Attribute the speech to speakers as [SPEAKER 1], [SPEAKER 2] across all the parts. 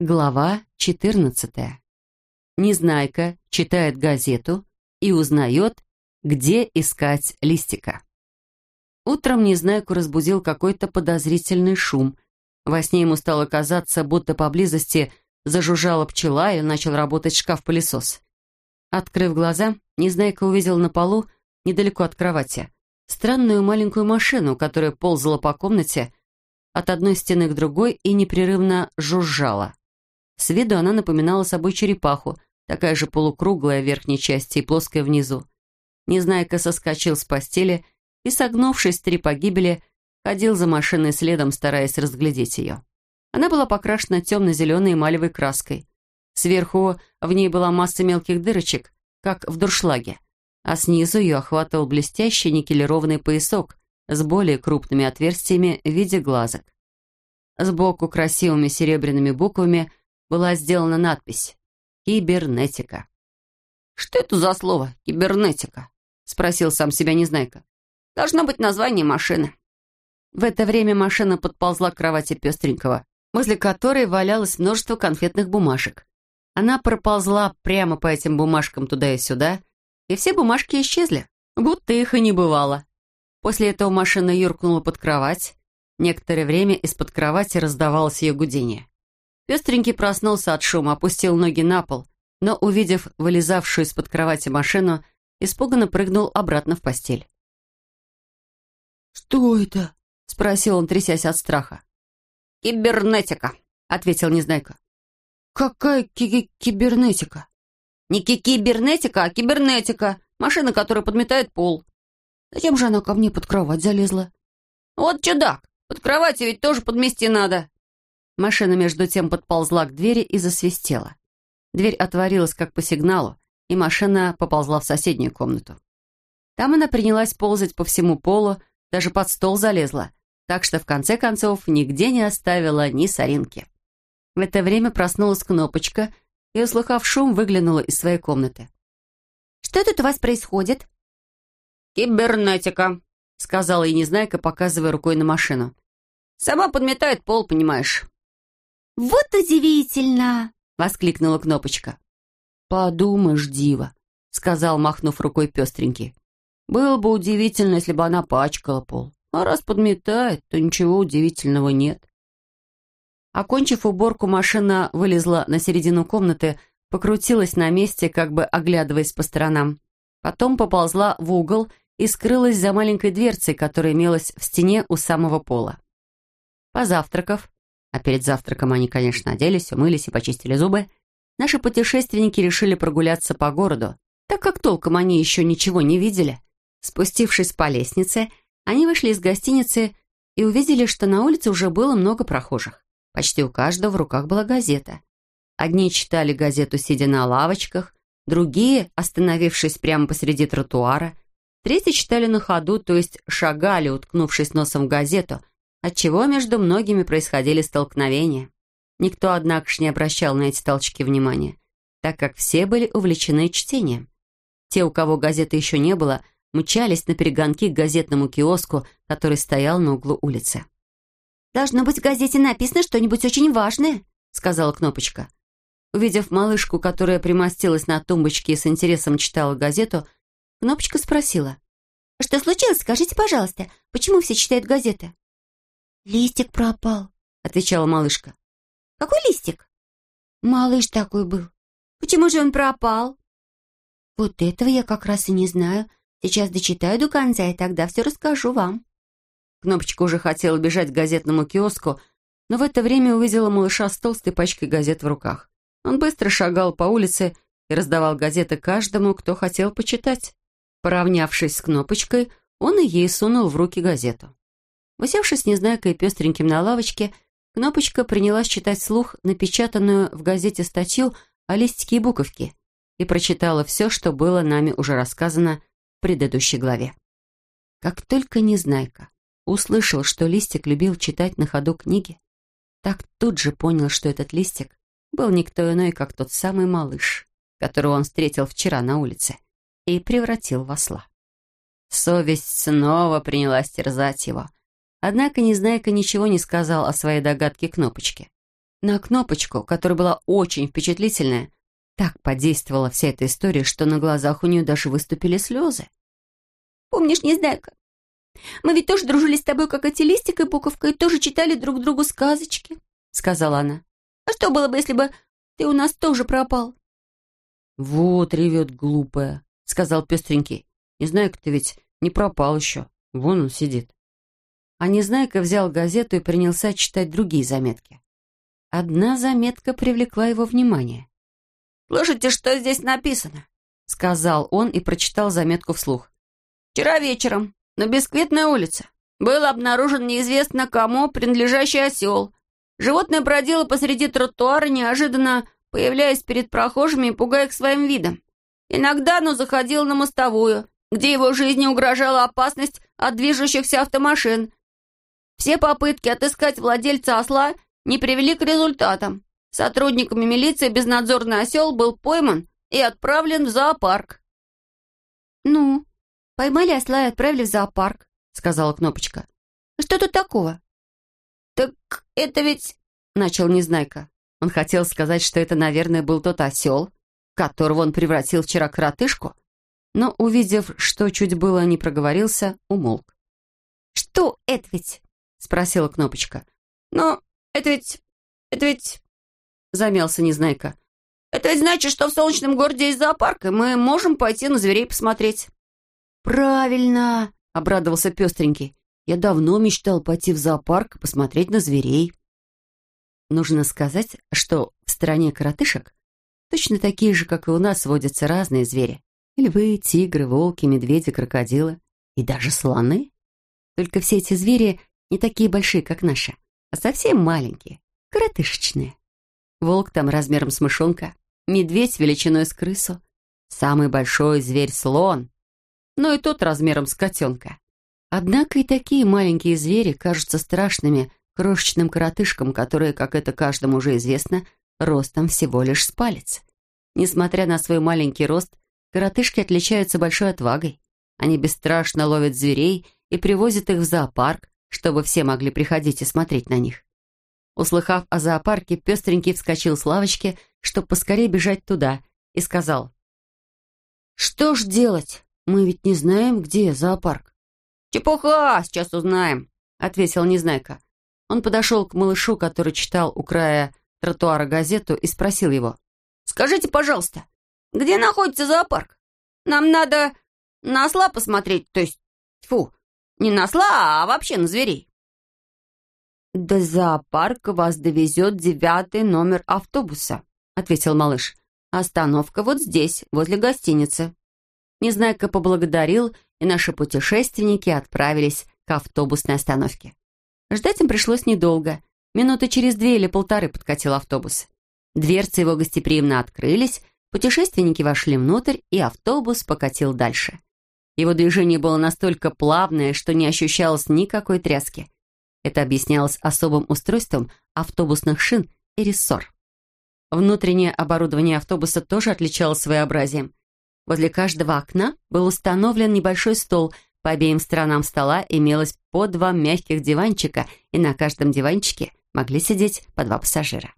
[SPEAKER 1] Глава 14. Незнайка читает газету и узнает, где искать листика. Утром Незнайку разбудил какой-то подозрительный шум. Во сне ему стало казаться, будто поблизости зажужжала пчела и начал работать шкаф-пылесос. Открыв глаза, Незнайка увидел на полу, недалеко от кровати, странную маленькую машину, которая ползала по комнате от одной стены к другой и непрерывно жужжала. С виду она напоминала собой черепаху, такая же полукруглая в верхней части и плоская внизу. Незнайка соскочил с постели и, согнувшись три погибели, ходил за машиной следом, стараясь разглядеть ее. Она была покрашена темно-зеленой эмалевой краской. Сверху в ней была масса мелких дырочек, как в дуршлаге, а снизу ее охватывал блестящий никелированный поясок с более крупными отверстиями в виде глазок. Сбоку красивыми серебряными буквами была сделана надпись «Кибернетика». «Что это за слово «кибернетика»?» — спросил сам себя Незнайка. «Должно быть название машины». В это время машина подползла к кровати пестренького, возле которой валялось множество конфетных бумажек. Она проползла прямо по этим бумажкам туда и сюда, и все бумажки исчезли, будто их и не бывало. После этого машина юркнула под кровать. Некоторое время из-под кровати раздавалось ее гудение. Пестренький проснулся от шума, опустил ноги на пол, но, увидев вылезавшую из-под кровати машину, испуганно прыгнул обратно в постель.
[SPEAKER 2] «Что это?»
[SPEAKER 1] — спросил он, трясясь от страха. «Кибернетика», — ответил Незнайка.
[SPEAKER 2] «Какая ки кибернетика?»
[SPEAKER 1] «Не ки кибернетика, а кибернетика. Машина, которая подметает пол».
[SPEAKER 2] «Зачем же она ко мне под кровать залезла?»
[SPEAKER 1] «Вот чудак! Под кровати ведь тоже подмести надо». Машина между тем подползла к двери и засвистела. Дверь отворилась как по сигналу, и машина поползла в соседнюю комнату. Там она принялась ползать по всему полу, даже под стол залезла, так что в конце концов нигде не оставила ни соринки. В это время проснулась Кнопочка и, услыхав шум, выглянула из своей комнаты.
[SPEAKER 3] «Что тут у вас происходит?»
[SPEAKER 1] «Кибернетика», — сказала и Незнайка, показывая рукой на машину. «Сама подметает пол, понимаешь».
[SPEAKER 3] «Вот удивительно!»
[SPEAKER 1] — воскликнула Кнопочка.
[SPEAKER 2] «Подумаешь, дива», — сказал, махнув рукой пестренький. «Было бы удивительно, если бы она пачкала пол. А раз подметает, то ничего удивительного нет».
[SPEAKER 1] Окончив уборку, машина вылезла на середину комнаты, покрутилась на месте, как бы оглядываясь по сторонам. Потом поползла в угол и скрылась за маленькой дверцей, которая имелась в стене у самого пола. Позавтракав, а перед завтраком они, конечно, оделись, умылись и почистили зубы, наши путешественники решили прогуляться по городу, так как толком они еще ничего не видели. Спустившись по лестнице, они вышли из гостиницы и увидели, что на улице уже было много прохожих. Почти у каждого в руках была газета. Одни читали газету, сидя на лавочках, другие, остановившись прямо посреди тротуара, третьи читали на ходу, то есть шагали, уткнувшись носом в газету, отчего между многими происходили столкновения. Никто, однако ж, не обращал на эти толчки внимания, так как все были увлечены чтением. Те, у кого газеты еще не было, мчались на перегонки к газетному киоску, который стоял на углу улицы.
[SPEAKER 3] «Должно быть, в газете написано что-нибудь очень важное», — сказала Кнопочка.
[SPEAKER 1] Увидев малышку, которая примостилась на тумбочке и с интересом читала газету, Кнопочка спросила.
[SPEAKER 3] «Что случилось? Скажите, пожалуйста, почему все читают газеты?»
[SPEAKER 2] «Листик пропал», — отвечала малышка.
[SPEAKER 3] «Какой листик?»
[SPEAKER 2] «Малыш такой был».
[SPEAKER 3] «Почему же он пропал?»
[SPEAKER 2] «Вот этого я как раз и не знаю. Сейчас дочитаю до конца, и тогда все расскажу вам».
[SPEAKER 1] Кнопочка уже хотела бежать к газетному киоску, но в это время увидела малыша с толстой пачкой газет в руках. Он быстро шагал по улице и раздавал газеты каждому, кто хотел почитать. Поравнявшись с Кнопочкой, он и ей сунул в руки газету. Усевшись незнайкой пестреньким на лавочке, Кнопочка принялась читать слух напечатанную в газете статью о листике и буковке и прочитала все, что было нами уже рассказано в предыдущей главе. Как только Незнайка услышал, что Листик любил читать на ходу книги, так тут же понял, что этот Листик был никто иной, как тот самый малыш, которого он встретил вчера на улице и превратил в осла. Совесть снова принялась терзать его — Однако Незнайка ничего не сказал о своей догадке кнопочки. На кнопочку, которая была очень впечатлительная, так подействовала вся эта история, что на глазах у нее даже выступили слезы.
[SPEAKER 3] «Помнишь, Незнайка, мы ведь тоже дружили с тобой, как эти листик и буковка, и тоже читали друг другу сказочки», — сказала она. «А что было бы, если бы ты у нас тоже пропал?»
[SPEAKER 1] «Вот ревет глупая», — сказал пестренький. «Незнайка ты ведь не пропал еще. Вон он сидит». А Незнайка взял газету и принялся читать другие заметки. Одна заметка привлекла его внимание.
[SPEAKER 2] «Слышите, что здесь написано?»
[SPEAKER 1] — сказал он и прочитал заметку вслух.
[SPEAKER 2] «Вчера вечером на Бисквитной улице был обнаружен неизвестно кому принадлежащий осел. Животное бродило посреди тротуара, неожиданно появляясь перед прохожими и пугая их своим видом. Иногда оно заходило на мостовую, где его жизни угрожала опасность от движущихся автомашин. Все попытки отыскать владельца осла не привели к результатам. Сотрудниками милиции безнадзорный осел был пойман и отправлен в зоопарк.
[SPEAKER 3] «Ну, поймали осла и отправили в зоопарк», — сказала Кнопочка. «Что тут такого?»
[SPEAKER 2] «Так это ведь...»
[SPEAKER 1] — начал Незнайка. Он хотел сказать, что это, наверное, был тот осел, которого он превратил вчера коротышку, но, увидев, что чуть было не проговорился, умолк.
[SPEAKER 3] «Что это ведь?» — спросила Кнопочка.
[SPEAKER 2] «Ну, это ведь... это ведь...»
[SPEAKER 1] — замялся Незнайка.
[SPEAKER 2] «Это ведь значит, что в солнечном городе есть зоопарк, и мы можем пойти на зверей посмотреть».
[SPEAKER 1] «Правильно!» — обрадовался пестренький. «Я давно мечтал пойти в зоопарк и посмотреть на зверей». Нужно сказать, что в стране коротышек точно такие же, как и у нас, водятся разные звери. Львы, тигры, волки, медведи, крокодилы и даже слоны. Только все эти звери не такие большие, как наши, а совсем маленькие, коротышечные. Волк там размером с мышонка, медведь величиной с крысу, самый большой зверь — слон, но и тот размером с котенка. Однако и такие маленькие звери кажутся страшными крошечным коротышкам, которые, как это каждому уже известно, ростом всего лишь с палец. Несмотря на свой маленький рост, коротышки отличаются большой отвагой. Они бесстрашно ловят зверей и привозят их в зоопарк, чтобы все могли приходить и смотреть на них. Услыхав о зоопарке, пестренький вскочил с лавочки, чтобы поскорее бежать туда, и сказал, «Что ж делать? Мы ведь не знаем, где зоопарк».
[SPEAKER 2] «Чепуха, сейчас узнаем», — ответил Незнайка.
[SPEAKER 1] Он подошел к малышу, который читал у края тротуара газету, и спросил его,
[SPEAKER 2] «Скажите, пожалуйста, где находится зоопарк? Нам надо на осла посмотреть, то есть, фу, не на осла, а вообще на зверей».
[SPEAKER 1] «До зоопарка вас довезет девятый номер автобуса», — ответил малыш. «Остановка вот здесь, возле гостиницы». Незнайка поблагодарил, и наши путешественники отправились к автобусной остановке. Ждать им пришлось недолго. Минуты через две или полторы подкатил автобус. Дверцы его гостеприимно открылись, путешественники вошли внутрь, и автобус покатил дальше. Его движение было настолько плавное, что не ощущалось никакой тряски. Это объяснялось особым устройством автобусных шин и рессор. Внутреннее оборудование автобуса тоже отличалось своеобразием. Возле каждого окна был установлен небольшой стол, по обеим сторонам стола имелось по два мягких диванчика, и на каждом диванчике могли сидеть по два пассажира.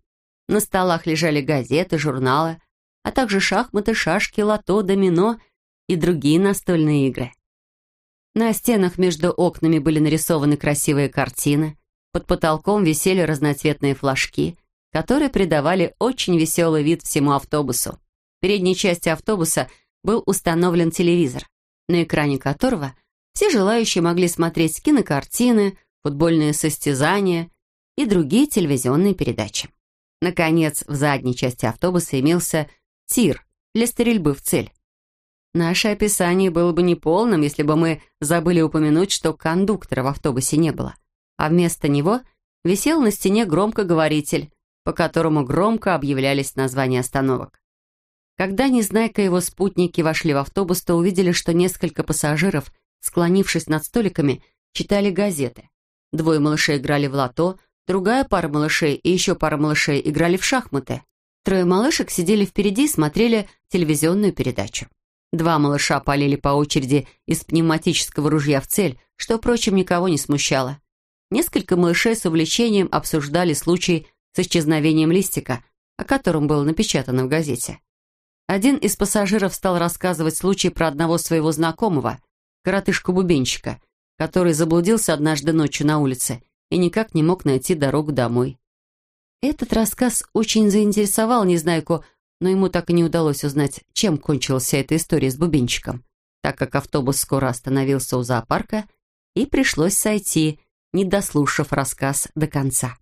[SPEAKER 1] На столах лежали газеты, журналы, а также шахматы, шашки, лото, домино и другие настольные игры. На стенах между окнами были нарисованы красивые картины, под потолком висели разноцветные флажки, которые придавали очень веселый вид всему автобусу. В передней части автобуса был установлен телевизор, на экране которого все желающие могли смотреть кинокартины, футбольные состязания и другие телевизионные передачи. Наконец, в задней части автобуса имелся тир для стрельбы в цель. Наше описание было бы неполным, если бы мы забыли упомянуть, что кондуктора в автобусе не было, а вместо него висел на стене громкоговоритель, по которому громко объявлялись названия остановок. Когда Незнайка и его спутники вошли в автобус, то увидели, что несколько пассажиров склонившись над столиками, читали газеты. Двое малышей играли в лото, другая пара малышей и еще пара малышей играли в шахматы. Трое малышек сидели впереди и смотрели телевизионную передачу. Два малыша полили по очереди из пневматического ружья в цель, что, впрочем, никого не смущало. Несколько малышей с увлечением обсуждали случай с исчезновением листика, о котором было напечатано в газете. Один из пассажиров стал рассказывать случай про одного своего знакомого, коротышку-бубенщика, который заблудился однажды ночью на улице и никак не мог найти дорогу домой. Этот рассказ очень заинтересовал Незнайку, но ему так и не удалось узнать, чем кончилась вся эта история с бубенчиком, так как автобус скоро остановился у зоопарка, и пришлось сойти, не дослушав рассказ до конца.